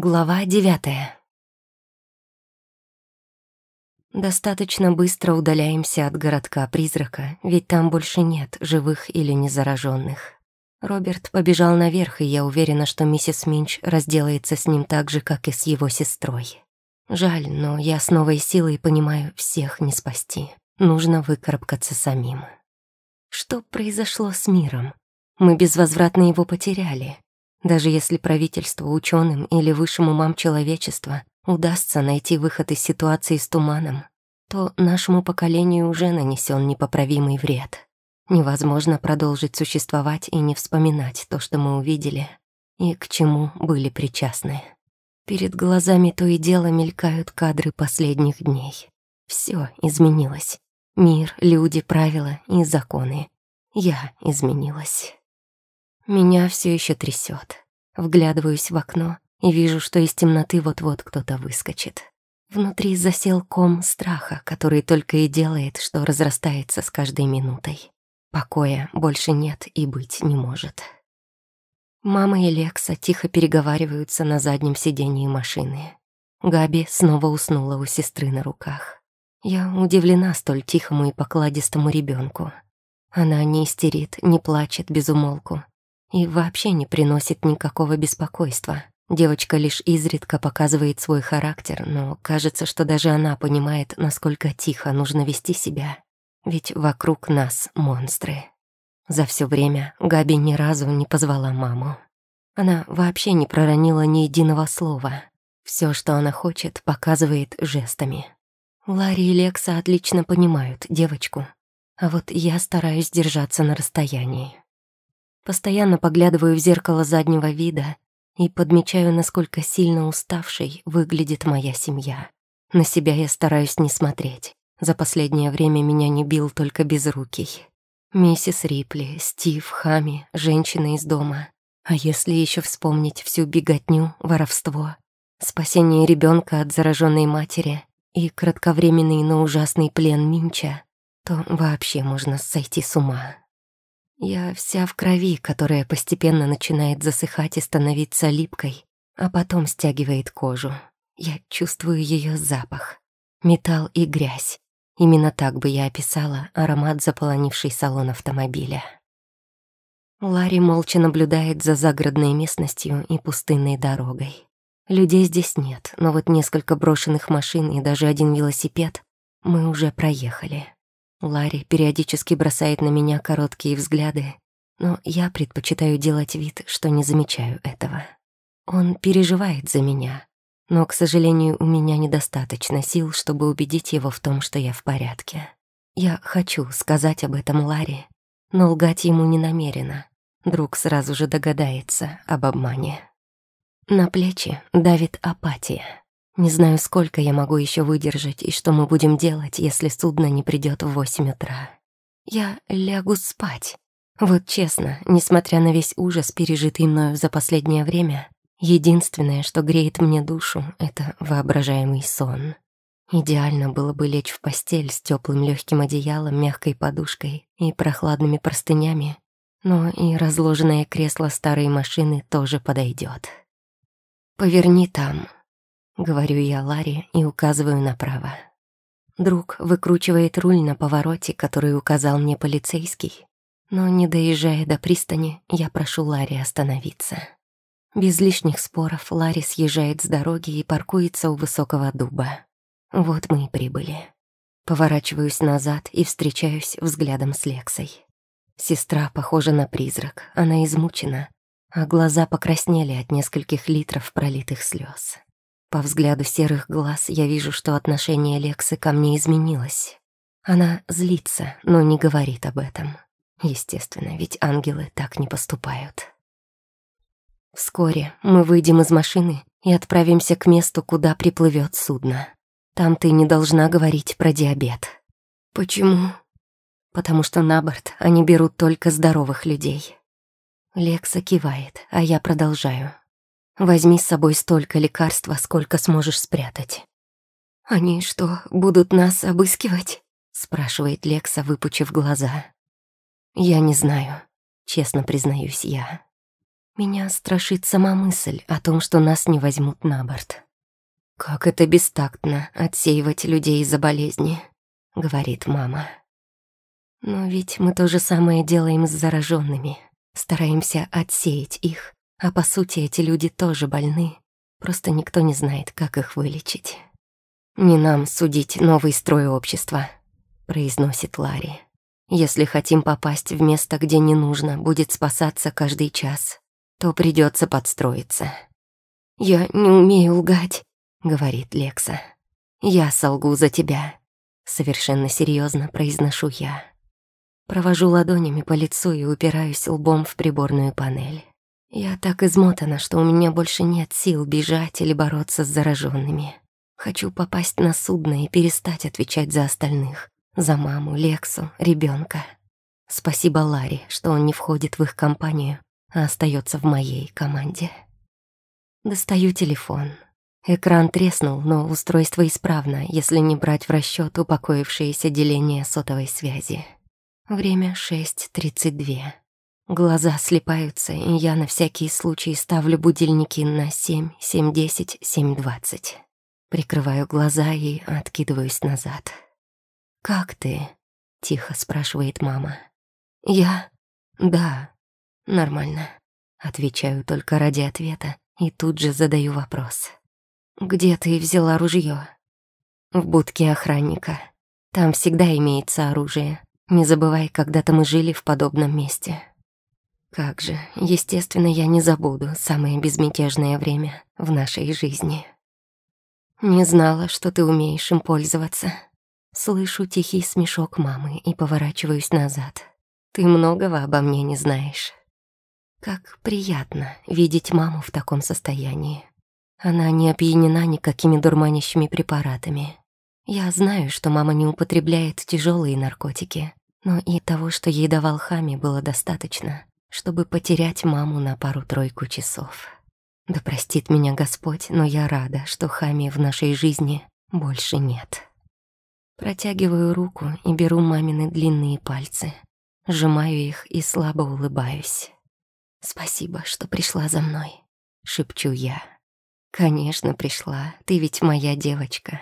Глава девятая. Достаточно быстро удаляемся от городка-призрака, ведь там больше нет живых или незараженных. Роберт побежал наверх, и я уверена, что миссис Минч разделается с ним так же, как и с его сестрой. Жаль, но я с новой силой понимаю, всех не спасти. Нужно выкарабкаться самим. Что произошло с миром? Мы безвозвратно его потеряли. Даже если правительству, ученым или высшим умам человечества удастся найти выход из ситуации с туманом, то нашему поколению уже нанесен непоправимый вред. Невозможно продолжить существовать и не вспоминать то, что мы увидели и к чему были причастны. Перед глазами то и дело мелькают кадры последних дней. Все изменилось. Мир, люди, правила и законы. Я изменилась. Меня все еще трясет. Вглядываюсь в окно и вижу, что из темноты вот-вот кто-то выскочит. Внутри засел ком страха, который только и делает, что разрастается с каждой минутой. Покоя больше нет и быть не может. Мама и Лекса тихо переговариваются на заднем сидении машины. Габи снова уснула у сестры на руках. Я удивлена столь тихому и покладистому ребенку. Она не истерит, не плачет без умолку, и вообще не приносит никакого беспокойства. Девочка лишь изредка показывает свой характер, но кажется, что даже она понимает, насколько тихо нужно вести себя. Ведь вокруг нас монстры. За все время Габи ни разу не позвала маму. Она вообще не проронила ни единого слова. Все, что она хочет, показывает жестами. Ларри и Лекса отлично понимают девочку, а вот я стараюсь держаться на расстоянии. Постоянно поглядываю в зеркало заднего вида и подмечаю, насколько сильно уставшей выглядит моя семья. На себя я стараюсь не смотреть. За последнее время меня не бил только безрукий. Миссис Рипли, Стив, Хами, женщина из дома. А если еще вспомнить всю беготню, воровство, спасение ребенка от зараженной матери и кратковременный, но ужасный плен Минча, то вообще можно сойти с ума. Я вся в крови, которая постепенно начинает засыхать и становиться липкой, а потом стягивает кожу. Я чувствую ее запах. Металл и грязь. Именно так бы я описала аромат заполонивший салон автомобиля. Ларри молча наблюдает за загородной местностью и пустынной дорогой. Людей здесь нет, но вот несколько брошенных машин и даже один велосипед мы уже проехали. Ларри периодически бросает на меня короткие взгляды, но я предпочитаю делать вид, что не замечаю этого. Он переживает за меня, но, к сожалению, у меня недостаточно сил, чтобы убедить его в том, что я в порядке. Я хочу сказать об этом Ларри, но лгать ему не намерена. Друг сразу же догадается об обмане. На плечи давит апатия. Не знаю, сколько я могу еще выдержать и что мы будем делать, если судно не придет в восемь утра. Я лягу спать. Вот честно, несмотря на весь ужас, пережитый мною за последнее время, единственное, что греет мне душу, это воображаемый сон. Идеально было бы лечь в постель с теплым легким одеялом, мягкой подушкой и прохладными простынями, но и разложенное кресло старой машины тоже подойдет. «Поверни там», Говорю я Ларе и указываю направо. Друг выкручивает руль на повороте, который указал мне полицейский. Но, не доезжая до пристани, я прошу Ларри остановиться. Без лишних споров Ларри съезжает с дороги и паркуется у высокого дуба. Вот мы и прибыли. Поворачиваюсь назад и встречаюсь взглядом с Лексой. Сестра похожа на призрак, она измучена, а глаза покраснели от нескольких литров пролитых слез. По взгляду серых глаз я вижу, что отношение Лексы ко мне изменилось. Она злится, но не говорит об этом. Естественно, ведь ангелы так не поступают. Вскоре мы выйдем из машины и отправимся к месту, куда приплывет судно. Там ты не должна говорить про диабет. Почему? Потому что на борт они берут только здоровых людей. Лекса кивает, а я продолжаю. Возьми с собой столько лекарства, сколько сможешь спрятать». «Они что, будут нас обыскивать?» — спрашивает Лекса, выпучив глаза. «Я не знаю», — честно признаюсь я. Меня страшит сама мысль о том, что нас не возьмут на борт. «Как это бестактно отсеивать людей из-за болезни», — говорит мама. Но ведь мы то же самое делаем с зараженными. Стараемся отсеять их, а по сути эти люди тоже больны. Просто никто не знает, как их вылечить. «Не нам судить новый строй общества», — произносит Ларри. «Если хотим попасть в место, где не нужно, будет спасаться каждый час то придется подстроиться. «Я не умею лгать», — говорит Лекса. «Я солгу за тебя», — совершенно серьезно произношу я. Провожу ладонями по лицу и упираюсь лбом в приборную панель. Я так измотана, что у меня больше нет сил бежать или бороться с зараженными. Хочу попасть на судно и перестать отвечать за остальных. За маму, Лексу, ребенка. Спасибо Ларе, что он не входит в их компанию а остается в моей команде. Достаю телефон. Экран треснул, но устройство исправно, если не брать в расчет упокоившееся деление сотовой связи. Время 6.32. Глаза слепаются, и я на всякий случай ставлю будильники на 7, 7.10, 7.20. Прикрываю глаза и откидываюсь назад. «Как ты?» — тихо спрашивает мама. «Я? Да, «Нормально». Отвечаю только ради ответа и тут же задаю вопрос. «Где ты взяла ружье?» «В будке охранника. Там всегда имеется оружие. Не забывай, когда-то мы жили в подобном месте». Как же, естественно, я не забуду самое безмятежное время в нашей жизни. Не знала, что ты умеешь им пользоваться. Слышу тихий смешок мамы и поворачиваюсь назад. Ты многого обо мне не знаешь. Как приятно видеть маму в таком состоянии. Она не опьянена никакими дурманящими препаратами. Я знаю, что мама не употребляет тяжелые наркотики, но и того, что ей давал Хами, было достаточно, чтобы потерять маму на пару-тройку часов. Да простит меня Господь, но я рада, что Хами в нашей жизни больше нет. Протягиваю руку и беру мамины длинные пальцы, сжимаю их и слабо улыбаюсь. «Спасибо, что пришла за мной», — шепчу я. «Конечно, пришла. Ты ведь моя девочка».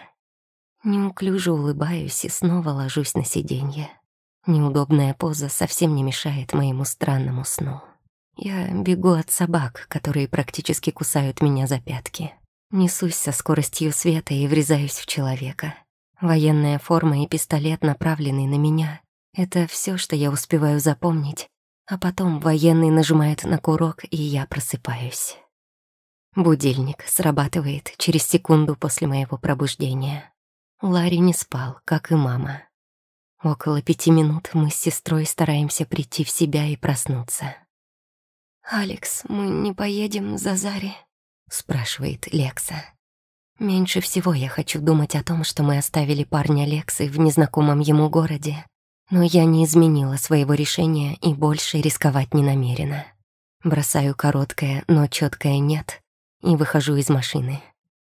Неуклюже улыбаюсь и снова ложусь на сиденье. Неудобная поза совсем не мешает моему странному сну. Я бегу от собак, которые практически кусают меня за пятки. Несусь со скоростью света и врезаюсь в человека. Военная форма и пистолет, направленный на меня — это все, что я успеваю запомнить а потом военный нажимает на курок, и я просыпаюсь. Будильник срабатывает через секунду после моего пробуждения. Ларри не спал, как и мама. Около пяти минут мы с сестрой стараемся прийти в себя и проснуться. «Алекс, мы не поедем за Зари?» — спрашивает Лекса. Меньше всего я хочу думать о том, что мы оставили парня Лексы в незнакомом ему городе, но я не изменила своего решения и больше рисковать не намерена. Бросаю короткое, но четкое «нет» и выхожу из машины.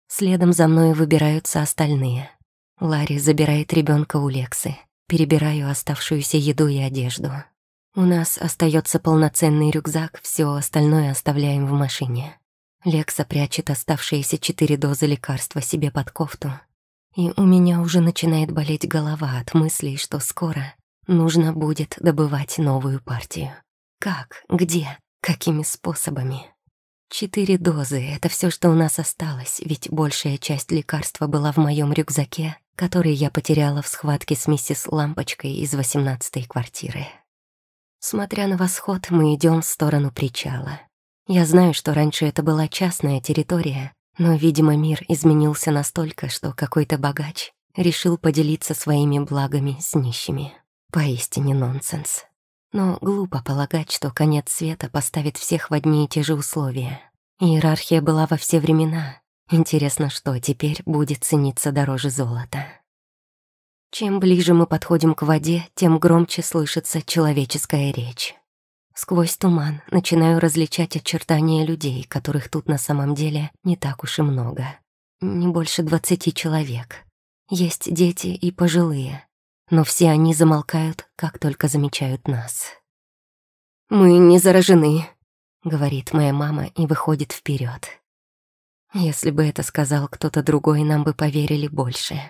Следом за мной выбираются остальные. Ларри забирает ребенка у Лексы. Перебираю оставшуюся еду и одежду. У нас остается полноценный рюкзак, все остальное оставляем в машине. Лекса прячет оставшиеся четыре дозы лекарства себе под кофту. И у меня уже начинает болеть голова от мыслей, что скоро Нужно будет добывать новую партию. Как? Где? Какими способами? Четыре дозы — это все, что у нас осталось, ведь большая часть лекарства была в моем рюкзаке, который я потеряла в схватке с миссис Лампочкой из восемнадцатой квартиры. Смотря на восход, мы идем в сторону причала. Я знаю, что раньше это была частная территория, но, видимо, мир изменился настолько, что какой-то богач решил поделиться своими благами с нищими. Поистине нонсенс. Но глупо полагать, что конец света поставит всех в одни и те же условия. Иерархия была во все времена. Интересно, что теперь будет цениться дороже золота. Чем ближе мы подходим к воде, тем громче слышится человеческая речь. Сквозь туман начинаю различать очертания людей, которых тут на самом деле не так уж и много. Не больше двадцати человек. Есть дети и пожилые но все они замолкают, как только замечают нас. «Мы не заражены», — говорит моя мама и выходит вперед. Если бы это сказал кто-то другой, нам бы поверили больше.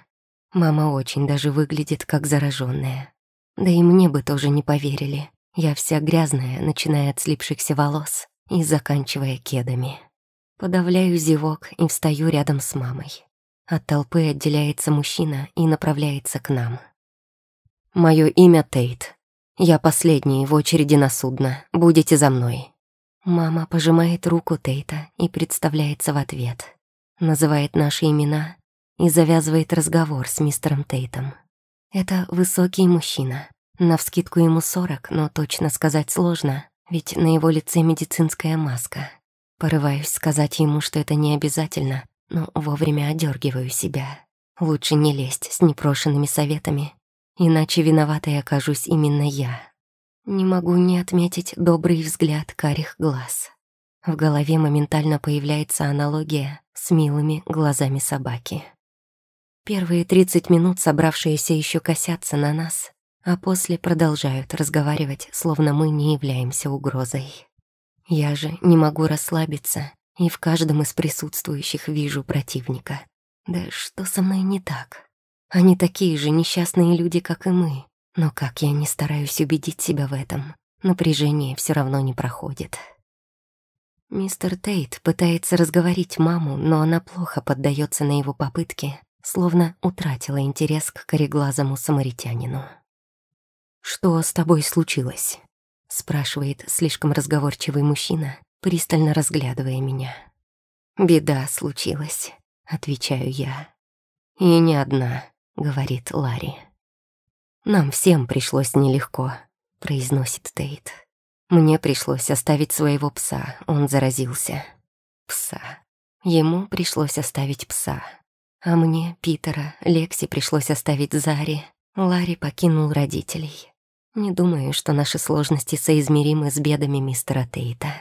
Мама очень даже выглядит как зараженная. Да и мне бы тоже не поверили. Я вся грязная, начиная от слипшихся волос и заканчивая кедами. Подавляю зевок и встаю рядом с мамой. От толпы отделяется мужчина и направляется к нам. «Мое имя Тейт. Я последний в очереди на судно. Будете за мной». Мама пожимает руку Тейта и представляется в ответ. Называет наши имена и завязывает разговор с мистером Тейтом. Это высокий мужчина. Навскидку ему сорок, но точно сказать сложно, ведь на его лице медицинская маска. Порываюсь сказать ему, что это не обязательно, но вовремя одергиваю себя. Лучше не лезть с непрошенными советами иначе виноватой окажусь именно я. Не могу не отметить добрый взгляд карих глаз. В голове моментально появляется аналогия с милыми глазами собаки. Первые 30 минут собравшиеся еще косятся на нас, а после продолжают разговаривать, словно мы не являемся угрозой. Я же не могу расслабиться, и в каждом из присутствующих вижу противника. Да что со мной не так? Они такие же несчастные люди, как и мы. Но как я не стараюсь убедить себя в этом, напряжение все равно не проходит. Мистер Тейт пытается разговорить маму, но она плохо поддается на его попытки, словно утратила интерес к кореглазому самаритянину. «Что с тобой случилось?» — спрашивает слишком разговорчивый мужчина, пристально разглядывая меня. «Беда случилась», — отвечаю я. «И не одна говорит Ларри. «Нам всем пришлось нелегко», — произносит Тейт. «Мне пришлось оставить своего пса, он заразился». Пса. Ему пришлось оставить пса. А мне, Питера, Лекси пришлось оставить Зари. Ларри покинул родителей. Не думаю, что наши сложности соизмеримы с бедами мистера Тейта.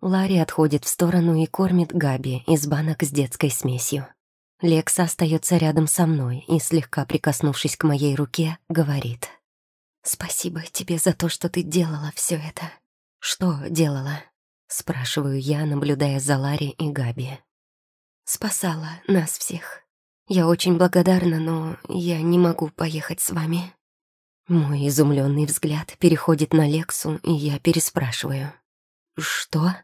Ларри отходит в сторону и кормит Габи из банок с детской смесью. Лекса остается рядом со мной и, слегка прикоснувшись к моей руке, говорит. «Спасибо тебе за то, что ты делала все это». «Что делала?» — спрашиваю я, наблюдая за Ларри и Габи. «Спасала нас всех. Я очень благодарна, но я не могу поехать с вами». Мой изумленный взгляд переходит на Лексу, и я переспрашиваю. «Что?»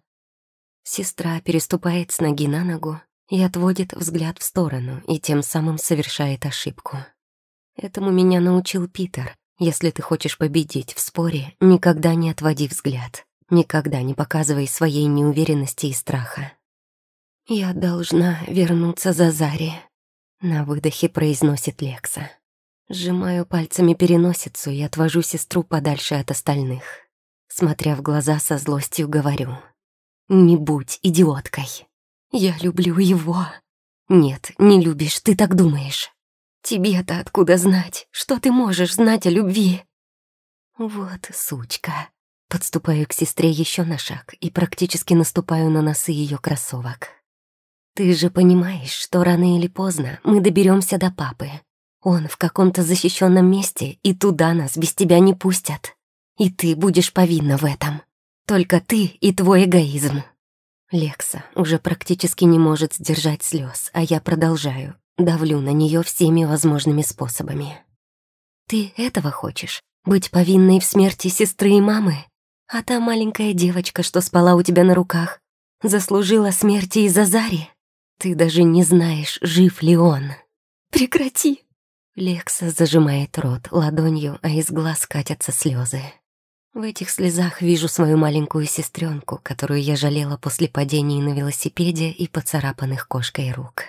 Сестра переступает с ноги на ногу и отводит взгляд в сторону, и тем самым совершает ошибку. Этому меня научил Питер. Если ты хочешь победить в споре, никогда не отводи взгляд, никогда не показывай своей неуверенности и страха. «Я должна вернуться за Зари», — на выдохе произносит Лекса. Сжимаю пальцами переносицу и отвожу сестру подальше от остальных. Смотря в глаза со злостью, говорю. «Не будь идиоткой». Я люблю его. Нет, не любишь, ты так думаешь. Тебе-то откуда знать, что ты можешь знать о любви? Вот сучка. Подступаю к сестре еще на шаг и практически наступаю на носы ее кроссовок. Ты же понимаешь, что рано или поздно мы доберемся до папы. Он в каком-то защищенном месте, и туда нас без тебя не пустят. И ты будешь повинна в этом. Только ты и твой эгоизм. Лекса уже практически не может сдержать слез, а я продолжаю, давлю на нее всеми возможными способами. «Ты этого хочешь? Быть повинной в смерти сестры и мамы? А та маленькая девочка, что спала у тебя на руках, заслужила смерти из-за Зари? Ты даже не знаешь, жив ли он. Прекрати!» Лекса зажимает рот ладонью, а из глаз катятся слезы. В этих слезах вижу свою маленькую сестренку, которую я жалела после падений на велосипеде и поцарапанных кошкой рук.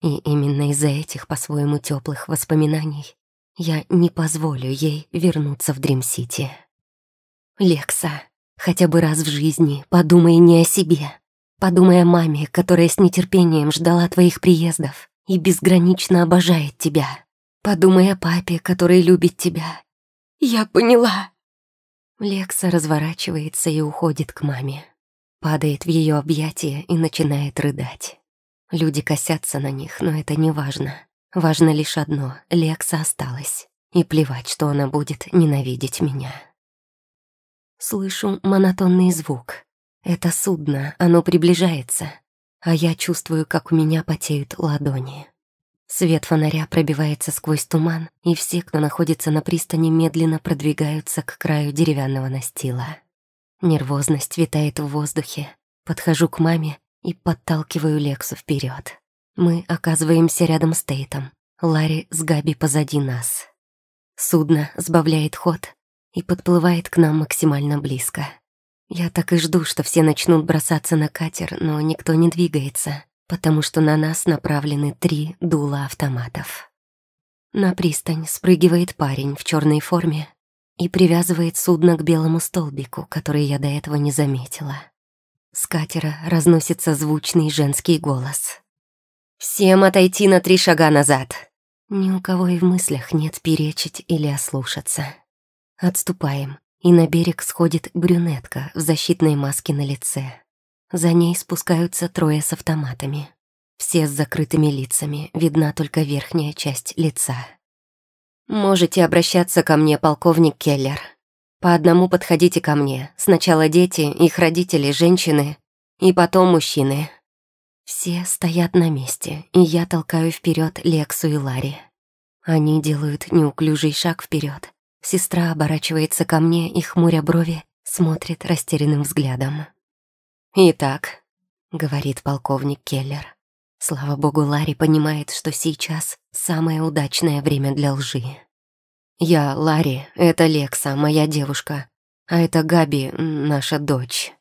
И именно из-за этих по-своему теплых воспоминаний я не позволю ей вернуться в Дрим-Сити. Лекса, хотя бы раз в жизни подумай не о себе. Подумай о маме, которая с нетерпением ждала твоих приездов и безгранично обожает тебя. Подумай о папе, который любит тебя. Я поняла. Лекса разворачивается и уходит к маме. Падает в ее объятия и начинает рыдать. Люди косятся на них, но это не важно. Важно лишь одно — Лекса осталась. И плевать, что она будет ненавидеть меня. Слышу монотонный звук. Это судно, оно приближается, а я чувствую, как у меня потеют ладони. Свет фонаря пробивается сквозь туман, и все, кто находится на пристани, медленно продвигаются к краю деревянного настила. Нервозность витает в воздухе. Подхожу к маме и подталкиваю Лексу вперед. Мы оказываемся рядом с Тейтом. Ларри с Габи позади нас. Судно сбавляет ход и подплывает к нам максимально близко. Я так и жду, что все начнут бросаться на катер, но никто не двигается, потому что на нас направлены три дула автоматов. На пристань спрыгивает парень в черной форме и привязывает судно к белому столбику, который я до этого не заметила. С катера разносится звучный женский голос. «Всем отойти на три шага назад!» Ни у кого и в мыслях нет перечить или ослушаться. Отступаем, и на берег сходит брюнетка в защитной маске на лице. За ней спускаются трое с автоматами. Все с закрытыми лицами, видна только верхняя часть лица. «Можете обращаться ко мне, полковник Келлер. По одному подходите ко мне. Сначала дети, их родители, женщины, и потом мужчины». Все стоят на месте, и я толкаю вперед Лексу и Ларри. Они делают неуклюжий шаг вперед, Сестра оборачивается ко мне и, хмуря брови, смотрит растерянным взглядом. «Итак», — говорит полковник Келлер, слава богу, Ларри понимает, что сейчас самое удачное время для лжи. «Я Ларри, это Лекса, моя девушка, а это Габи, наша дочь».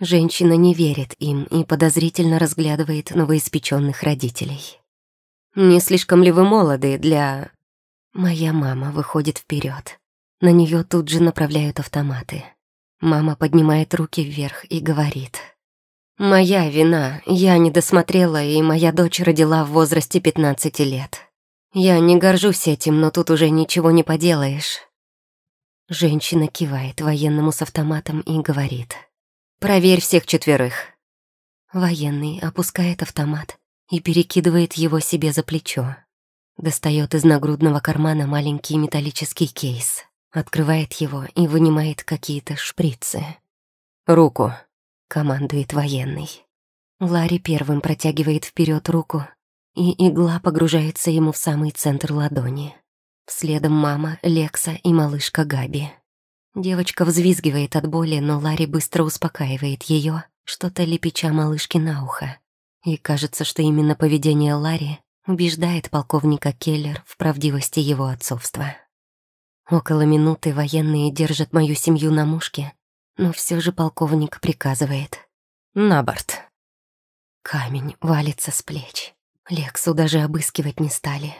Женщина не верит им и подозрительно разглядывает новоиспеченных родителей. «Не слишком ли вы молоды для...» Моя мама выходит вперед. На нее тут же направляют автоматы. Мама поднимает руки вверх и говорит. «Моя вина. Я не досмотрела, и моя дочь родила в возрасте 15 лет. Я не горжусь этим, но тут уже ничего не поделаешь». Женщина кивает военному с автоматом и говорит. «Проверь всех четверых». Военный опускает автомат и перекидывает его себе за плечо. Достает из нагрудного кармана маленький металлический кейс, открывает его и вынимает какие-то шприцы. «Руку», — командует военный. Ларри первым протягивает вперед руку, и игла погружается ему в самый центр ладони. Следом мама, Лекса и малышка Габи. Девочка взвизгивает от боли, но Ларри быстро успокаивает ее, что-то лепеча малышке на ухо. И кажется, что именно поведение Ларри убеждает полковника Келлер в правдивости его отцовства. Около минуты военные держат мою семью на мушке, но все же полковник приказывает «На борт». Камень валится с плеч. Лексу даже обыскивать не стали.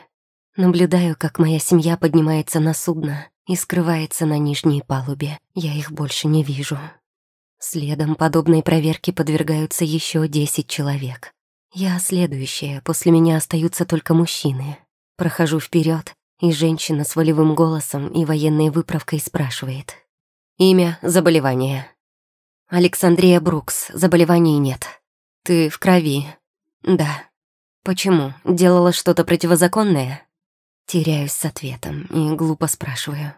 Наблюдаю, как моя семья поднимается на судно и скрывается на нижней палубе. Я их больше не вижу. Следом подобной проверке подвергаются еще десять человек. Я следующая, после меня остаются только мужчины. Прохожу вперед, и женщина с волевым голосом и военной выправкой спрашивает. Имя, заболевание. Александрия Брукс, заболеваний нет. Ты в крови. Да. Почему? Делала что-то противозаконное? Теряюсь с ответом и глупо спрашиваю.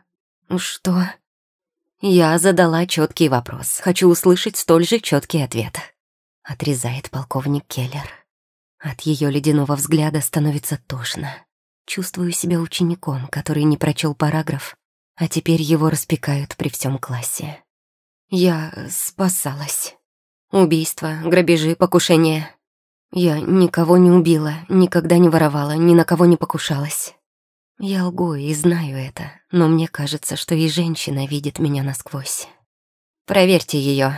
Что? Я задала четкий вопрос. Хочу услышать столь же четкий ответ. Отрезает полковник Келлер. От ее ледяного взгляда становится тошно. Чувствую себя учеником, который не прочел параграф, а теперь его распекают при всем классе. Я спасалась. Убийства, грабежи, покушения. Я никого не убила, никогда не воровала, ни на кого не покушалась. Я лгу и знаю это, но мне кажется, что и женщина видит меня насквозь. Проверьте ее,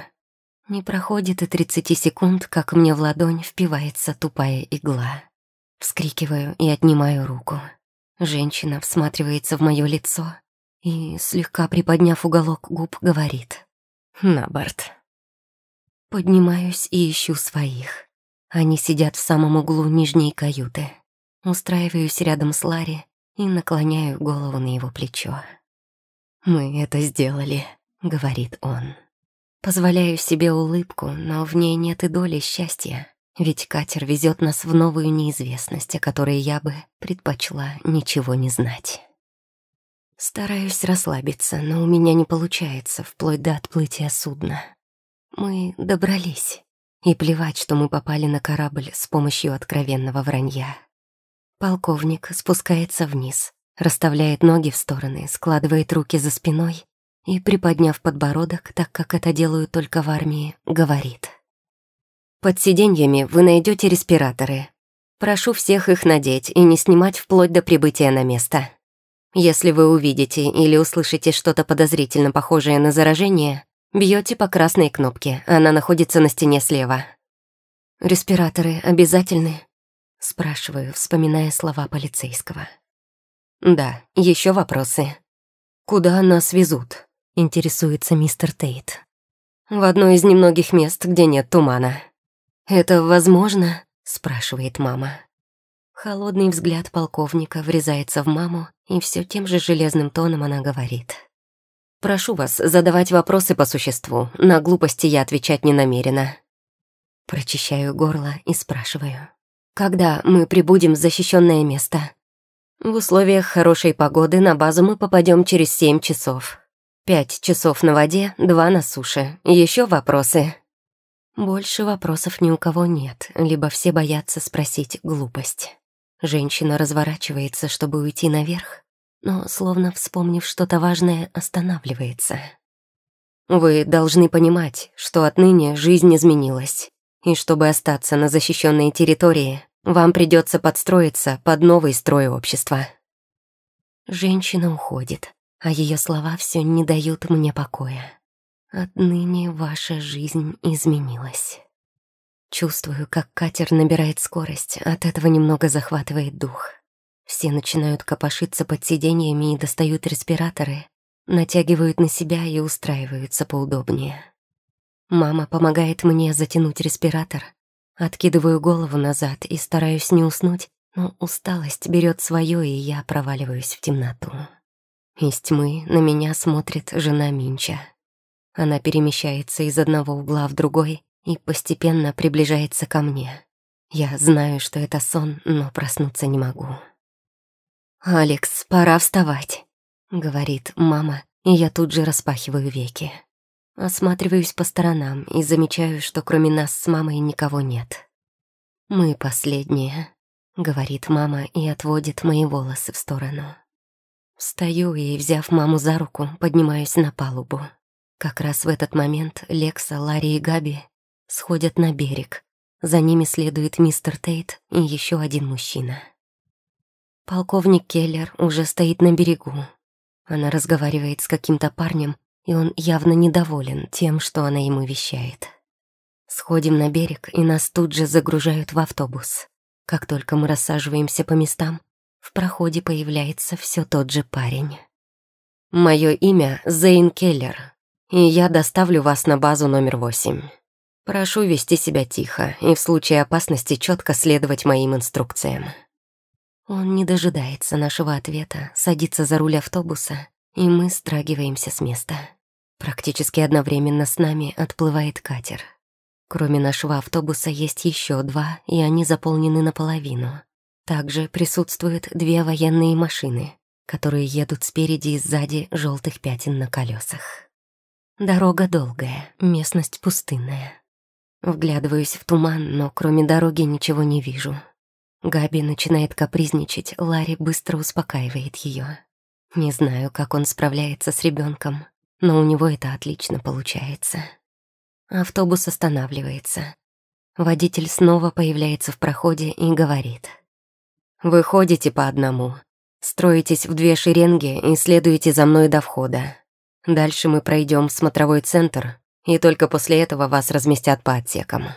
не проходит и тридцати секунд, как мне в ладонь впивается тупая игла. Вскрикиваю и отнимаю руку. Женщина всматривается в мое лицо и, слегка приподняв уголок губ, говорит «На борт». Поднимаюсь и ищу своих. Они сидят в самом углу нижней каюты. Устраиваюсь рядом с Ларри и наклоняю голову на его плечо. «Мы это сделали», — говорит он. Позволяю себе улыбку, но в ней нет и доли счастья, ведь катер везет нас в новую неизвестность, о которой я бы предпочла ничего не знать. Стараюсь расслабиться, но у меня не получается, вплоть до отплытия судна. Мы добрались. И плевать, что мы попали на корабль с помощью откровенного вранья. Полковник спускается вниз, расставляет ноги в стороны, складывает руки за спиной и, приподняв подбородок, так как это делают только в армии, говорит. «Под сиденьями вы найдете респираторы. Прошу всех их надеть и не снимать вплоть до прибытия на место. Если вы увидите или услышите что-то подозрительно похожее на заражение, бьете по красной кнопке, она находится на стене слева. «Респираторы обязательны?» — спрашиваю, вспоминая слова полицейского. «Да, еще вопросы. Куда нас везут?» — интересуется мистер Тейт. «В одно из немногих мест, где нет тумана». «Это возможно?» — спрашивает мама. Холодный взгляд полковника врезается в маму, и все тем же железным тоном она говорит. «Прошу вас задавать вопросы по существу. На глупости я отвечать не намерена». Прочищаю горло и спрашиваю. «Когда мы прибудем в защищенное место?» «В условиях хорошей погоды на базу мы попадем через семь часов. Пять часов на воде, два на суше. Еще вопросы?» Больше вопросов ни у кого нет, либо все боятся спросить глупость. Женщина разворачивается, чтобы уйти наверх, но, словно вспомнив что-то важное, останавливается. «Вы должны понимать, что отныне жизнь изменилась, и чтобы остаться на защищенной территории, вам придется подстроиться под новый строй общества». Женщина уходит, а ее слова все не дают мне покоя. Отныне ваша жизнь изменилась. Чувствую, как катер набирает скорость, от этого немного захватывает дух. Все начинают копошиться под сиденьями и достают респираторы, натягивают на себя и устраиваются поудобнее. Мама помогает мне затянуть респиратор. Откидываю голову назад и стараюсь не уснуть, но усталость берет свое, и я проваливаюсь в темноту. Из тьмы на меня смотрит жена Минча. Она перемещается из одного угла в другой, и постепенно приближается ко мне. Я знаю, что это сон, но проснуться не могу. «Алекс, пора вставать», — говорит мама, и я тут же распахиваю веки. Осматриваюсь по сторонам и замечаю, что кроме нас с мамой никого нет. «Мы последние», — говорит мама и отводит мои волосы в сторону. Встаю и, взяв маму за руку, поднимаюсь на палубу. Как раз в этот момент Лекса, Ларри и Габи сходят на берег. За ними следует мистер Тейт и еще один мужчина. Полковник Келлер уже стоит на берегу. Она разговаривает с каким-то парнем, и он явно недоволен тем, что она ему вещает. Сходим на берег, и нас тут же загружают в автобус. Как только мы рассаживаемся по местам, в проходе появляется все тот же парень. «Мое имя Зейн Келлер, и я доставлю вас на базу номер восемь. Прошу вести себя тихо и в случае опасности четко следовать моим инструкциям. Он не дожидается нашего ответа, садится за руль автобуса, и мы страгиваемся с места. Практически одновременно с нами отплывает катер. Кроме нашего автобуса есть еще два, и они заполнены наполовину. Также присутствуют две военные машины, которые едут спереди и сзади желтых пятен на колесах. Дорога долгая, местность пустынная. Вглядываюсь в туман, но кроме дороги ничего не вижу. Габи начинает капризничать, Ларри быстро успокаивает ее. Не знаю, как он справляется с ребенком, но у него это отлично получается. Автобус останавливается. Водитель снова появляется в проходе и говорит. «Вы ходите по одному, строитесь в две шеренги и следуете за мной до входа. Дальше мы пройдем в смотровой центр, и только после этого вас разместят по отсекам.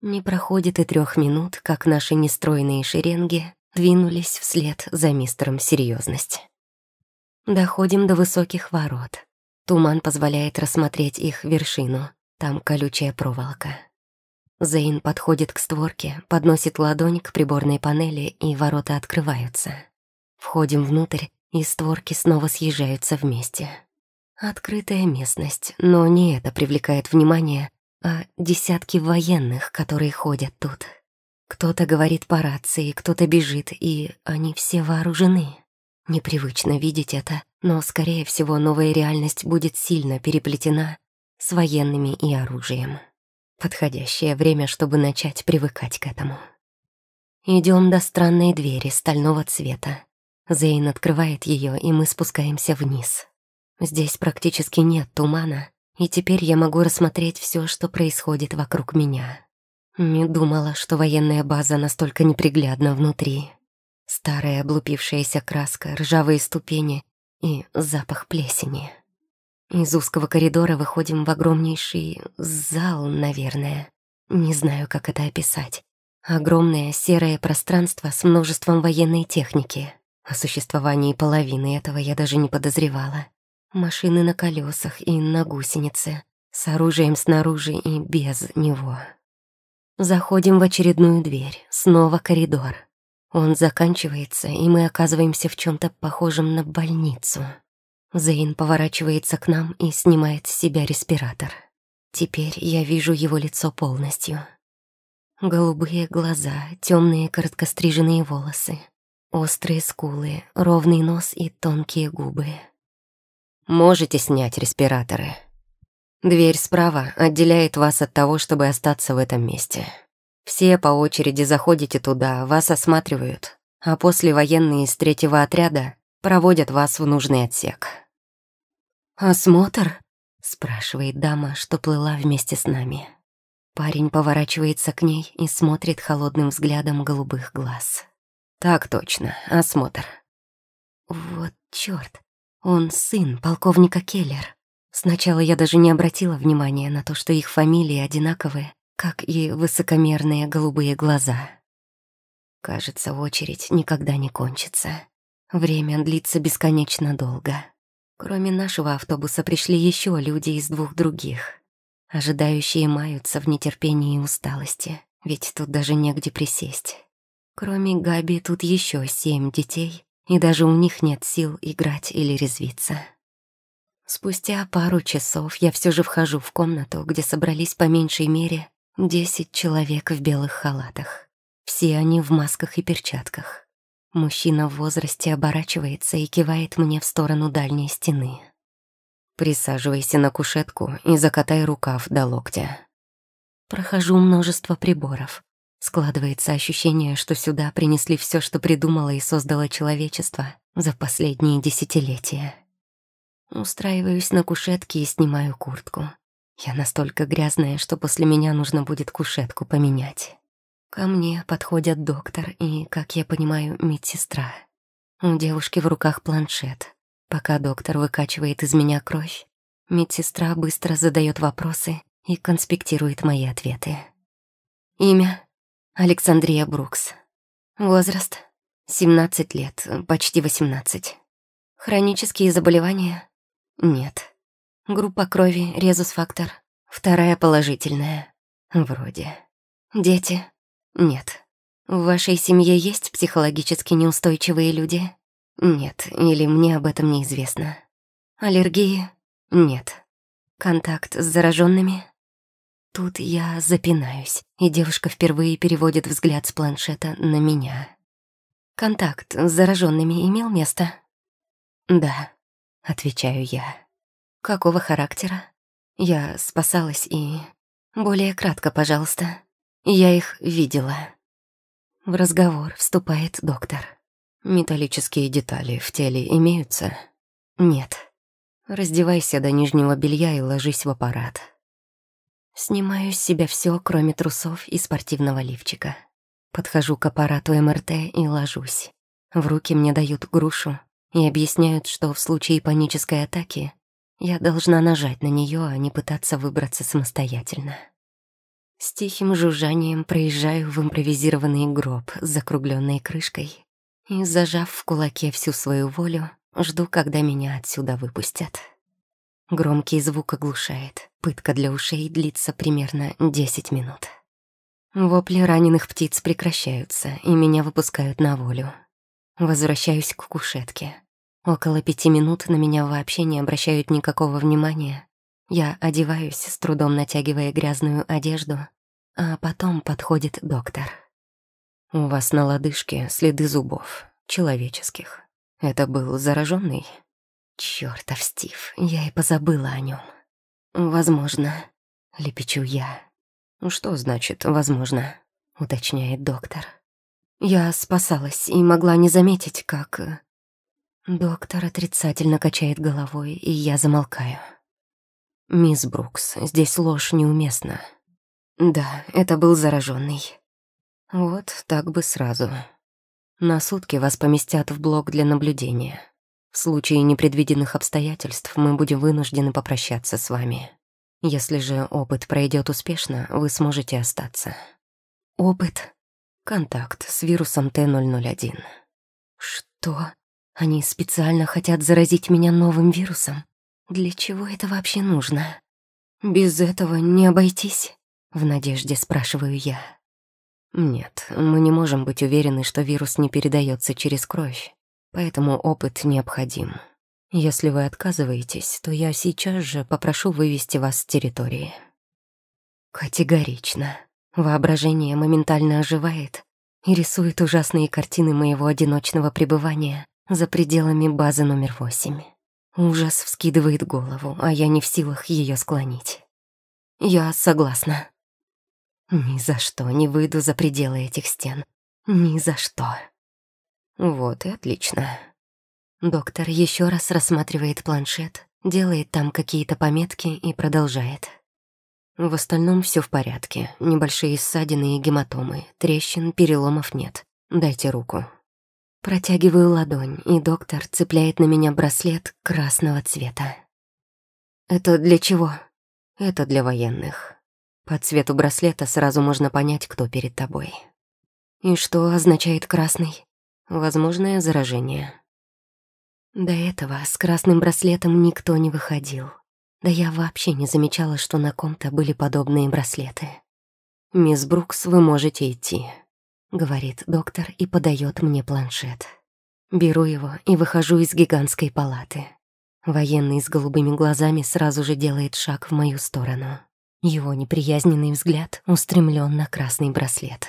Не проходит и трех минут, как наши нестройные шеренги двинулись вслед за мистером серьезность. Доходим до высоких ворот. Туман позволяет рассмотреть их вершину. Там колючая проволока. Зейн подходит к створке, подносит ладонь к приборной панели, и ворота открываются. Входим внутрь, и створки снова съезжаются вместе. Открытая местность, но не это привлекает внимание, а десятки военных, которые ходят тут. Кто-то говорит по рации, кто-то бежит, и они все вооружены. Непривычно видеть это, но, скорее всего, новая реальность будет сильно переплетена с военными и оружием. Подходящее время, чтобы начать привыкать к этому. Идем до странной двери стального цвета. Зейн открывает ее, и мы спускаемся вниз. Здесь практически нет тумана, и теперь я могу рассмотреть все, что происходит вокруг меня. Не думала, что военная база настолько неприглядна внутри. Старая облупившаяся краска, ржавые ступени и запах плесени. Из узкого коридора выходим в огромнейший зал, наверное. Не знаю, как это описать. Огромное серое пространство с множеством военной техники. О существовании половины этого я даже не подозревала. Машины на колесах и на гусенице, с оружием снаружи и без него. Заходим в очередную дверь, снова коридор. Он заканчивается, и мы оказываемся в чем то похожем на больницу. Зейн поворачивается к нам и снимает с себя респиратор. Теперь я вижу его лицо полностью. Голубые глаза, темные короткостриженные волосы, острые скулы, ровный нос и тонкие губы. Можете снять респираторы. Дверь справа отделяет вас от того, чтобы остаться в этом месте. Все по очереди заходите туда, вас осматривают, а после военные из третьего отряда проводят вас в нужный отсек. «Осмотр?» — спрашивает дама, что плыла вместе с нами. Парень поворачивается к ней и смотрит холодным взглядом голубых глаз. «Так точно, осмотр». Вот чёрт, он сын полковника Келлер. Сначала я даже не обратила внимания на то, что их фамилии одинаковые, как и высокомерные голубые глаза. Кажется, очередь никогда не кончится. Время длится бесконечно долго. Кроме нашего автобуса пришли еще люди из двух других. Ожидающие маются в нетерпении и усталости, ведь тут даже негде присесть. Кроме Габи тут еще семь детей, и даже у них нет сил играть или резвиться. Спустя пару часов я все же вхожу в комнату, где собрались по меньшей мере десять человек в белых халатах. Все они в масках и перчатках. Мужчина в возрасте оборачивается и кивает мне в сторону дальней стены. «Присаживайся на кушетку и закатай рукав до локтя». Прохожу множество приборов, Складывается ощущение, что сюда принесли все, что придумало и создало человечество за последние десятилетия. Устраиваюсь на кушетке и снимаю куртку. Я настолько грязная, что после меня нужно будет кушетку поменять. Ко мне подходят доктор и, как я понимаю, медсестра. У девушки в руках планшет. Пока доктор выкачивает из меня кровь, медсестра быстро задает вопросы и конспектирует мои ответы. Имя Александрия Брукс. Возраст — 17 лет, почти 18. Хронические заболевания? Нет. Группа крови, резус-фактор. Вторая положительная. Вроде. Дети? Нет. В вашей семье есть психологически неустойчивые люди? Нет, или мне об этом неизвестно. Аллергии? Нет. Контакт с зараженными? Тут я запинаюсь, и девушка впервые переводит взгляд с планшета на меня. «Контакт с зараженными имел место?» «Да», — отвечаю я. «Какого характера?» Я спасалась и... Более кратко, пожалуйста. Я их видела. В разговор вступает доктор. Металлические детали в теле имеются? Нет. Раздевайся до нижнего белья и ложись в аппарат. Снимаю с себя все, кроме трусов и спортивного лифчика. Подхожу к аппарату МРТ и ложусь. В руки мне дают грушу и объясняют, что в случае панической атаки я должна нажать на нее, а не пытаться выбраться самостоятельно. С тихим жужжанием проезжаю в импровизированный гроб с закругленной крышкой и, зажав в кулаке всю свою волю, жду, когда меня отсюда выпустят. Громкий звук оглушает. Пытка для ушей длится примерно 10 минут. Вопли раненых птиц прекращаются, и меня выпускают на волю. Возвращаюсь к кушетке. Около пяти минут на меня вообще не обращают никакого внимания. Я одеваюсь, с трудом натягивая грязную одежду, а потом подходит доктор. «У вас на лодыжке следы зубов, человеческих. Это был зараженный? Чёртов Стив, я и позабыла о нем. возможно», — лепечу я. «Что значит «возможно»?» — уточняет доктор. Я спасалась и могла не заметить, как... Э, доктор отрицательно качает головой, и я замолкаю. «Мисс Брукс, здесь ложь неуместна. Да, это был зараженный. Вот так бы сразу. На сутки вас поместят в блок для наблюдения. В случае непредвиденных обстоятельств мы будем вынуждены попрощаться с вами. Если же опыт пройдет успешно, вы сможете остаться. Опыт? Контакт с вирусом Т-001. Что? Они специально хотят заразить меня новым вирусом? Для чего это вообще нужно? Без этого не обойтись? В надежде спрашиваю я. Нет, мы не можем быть уверены, что вирус не передается через кровь, поэтому опыт необходим. Если вы отказываетесь, то я сейчас же попрошу вывести вас с территории. Категорично. Воображение моментально оживает и рисует ужасные картины моего одиночного пребывания за пределами базы номер восемь. Ужас вскидывает голову, а я не в силах ее склонить. Я согласна. Ни за что не выйду за пределы этих стен. Ни за что. Вот и отлично. Доктор еще раз рассматривает планшет, делает там какие-то пометки и продолжает. В остальном все в порядке. Небольшие ссадины и гематомы, трещин, переломов нет. Дайте руку. Протягиваю ладонь, и доктор цепляет на меня браслет красного цвета. «Это для чего?» «Это для военных. По цвету браслета сразу можно понять, кто перед тобой». «И что означает красный?» «Возможное заражение». До этого с красным браслетом никто не выходил. Да я вообще не замечала, что на ком-то были подобные браслеты. «Мисс Брукс, вы можете идти», — говорит доктор и подает мне планшет. Беру его и выхожу из гигантской палаты. Военный с голубыми глазами сразу же делает шаг в мою сторону. Его неприязненный взгляд устремлен на красный браслет.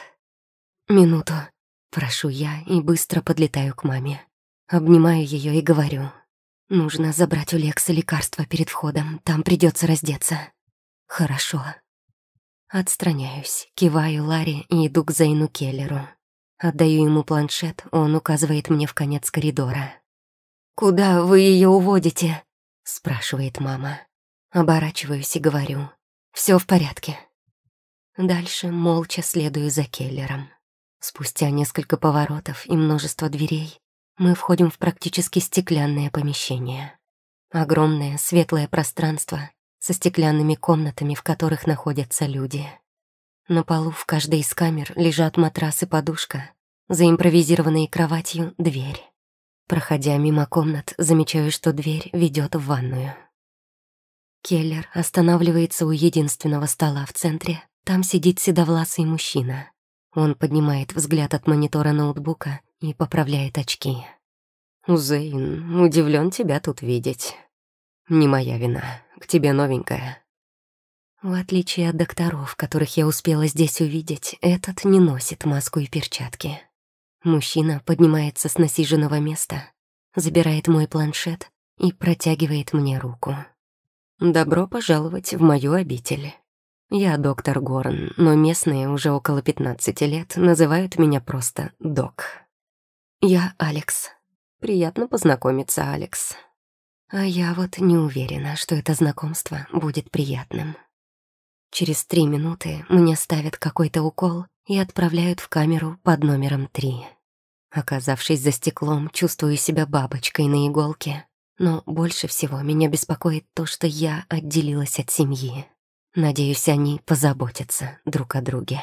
«Минуту», — прошу я и быстро подлетаю к маме. Обнимаю ее и говорю. «Нужно забрать у Лекса лекарства перед входом, там придется раздеться». «Хорошо», Отстраняюсь, киваю Ларе и иду к Зайну Келлеру. Отдаю ему планшет, он указывает мне в конец коридора. «Куда вы ее уводите?» — спрашивает мама. Оборачиваюсь и говорю. Все в порядке». Дальше молча следую за Келлером. Спустя несколько поворотов и множество дверей мы входим в практически стеклянное помещение. Огромное светлое пространство со стеклянными комнатами, в которых находятся люди. На полу в каждой из камер лежат матрас и подушка, за импровизированной кроватью — дверь. Проходя мимо комнат, замечаю, что дверь ведет в ванную. Келлер останавливается у единственного стола в центре. Там сидит седовласый мужчина. Он поднимает взгляд от монитора ноутбука и поправляет очки. «Зейн, удивлен тебя тут видеть. Не моя вина к тебе новенькая». В отличие от докторов, которых я успела здесь увидеть, этот не носит маску и перчатки. Мужчина поднимается с насиженного места, забирает мой планшет и протягивает мне руку. «Добро пожаловать в мою обитель. Я доктор Горн, но местные уже около 15 лет называют меня просто док. Я Алекс. Приятно познакомиться, Алекс». А я вот не уверена, что это знакомство будет приятным. Через три минуты мне ставят какой-то укол и отправляют в камеру под номером три. Оказавшись за стеклом, чувствую себя бабочкой на иголке. Но больше всего меня беспокоит то, что я отделилась от семьи. Надеюсь, они позаботятся друг о друге.